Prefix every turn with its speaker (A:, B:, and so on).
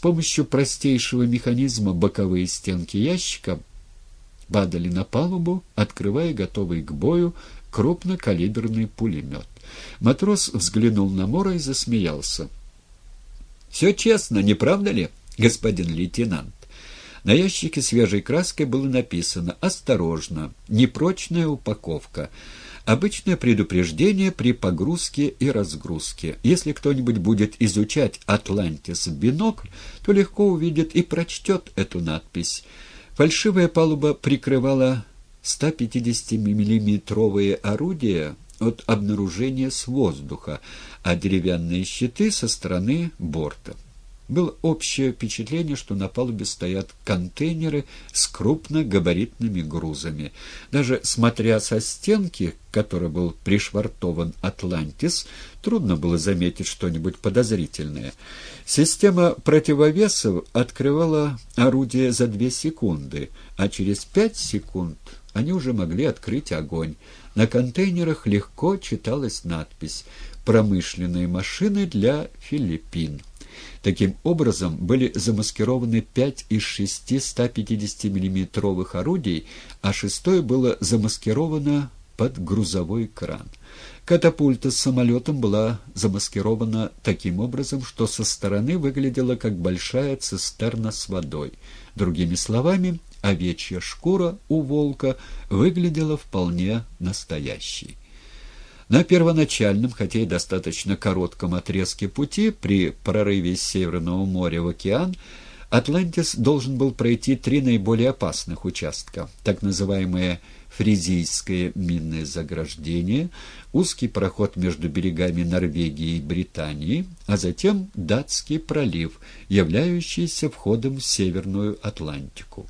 A: помощью простейшего механизма боковые стенки ящика падали на палубу, открывая готовый к бою крупнокалиберный пулемет. Матрос взглянул на Мора и засмеялся. «Все честно, не правда ли, господин лейтенант?» На ящике свежей краской было написано «Осторожно! Непрочная упаковка». Обычное предупреждение при погрузке и разгрузке. Если кто-нибудь будет изучать «Атлантис» в бинокль, то легко увидит и прочтет эту надпись. Фальшивая палуба прикрывала 150-миллиметровые орудия от обнаружения с воздуха, а деревянные щиты со стороны борта. Было общее впечатление, что на палубе стоят контейнеры с крупногабаритными грузами. Даже смотря со стенки, к которой был пришвартован «Атлантис», трудно было заметить что-нибудь подозрительное. Система противовесов открывала орудие за две секунды, а через пять секунд они уже могли открыть огонь. На контейнерах легко читалась надпись «Промышленные машины для Филиппин». Таким образом, были замаскированы пять из шести 150-миллиметровых орудий, а шестое было замаскировано под грузовой кран. Катапульта с самолетом была замаскирована таким образом, что со стороны выглядела как большая цистерна с водой. Другими словами, овечья шкура у волка выглядела вполне настоящей. На первоначальном, хотя и достаточно коротком отрезке пути при прорыве из Северного моря в океан Атлантис должен был пройти три наиболее опасных участка, так называемое фризийское минное заграждение, узкий проход между берегами Норвегии и Британии, а затем Датский пролив, являющийся входом в Северную Атлантику.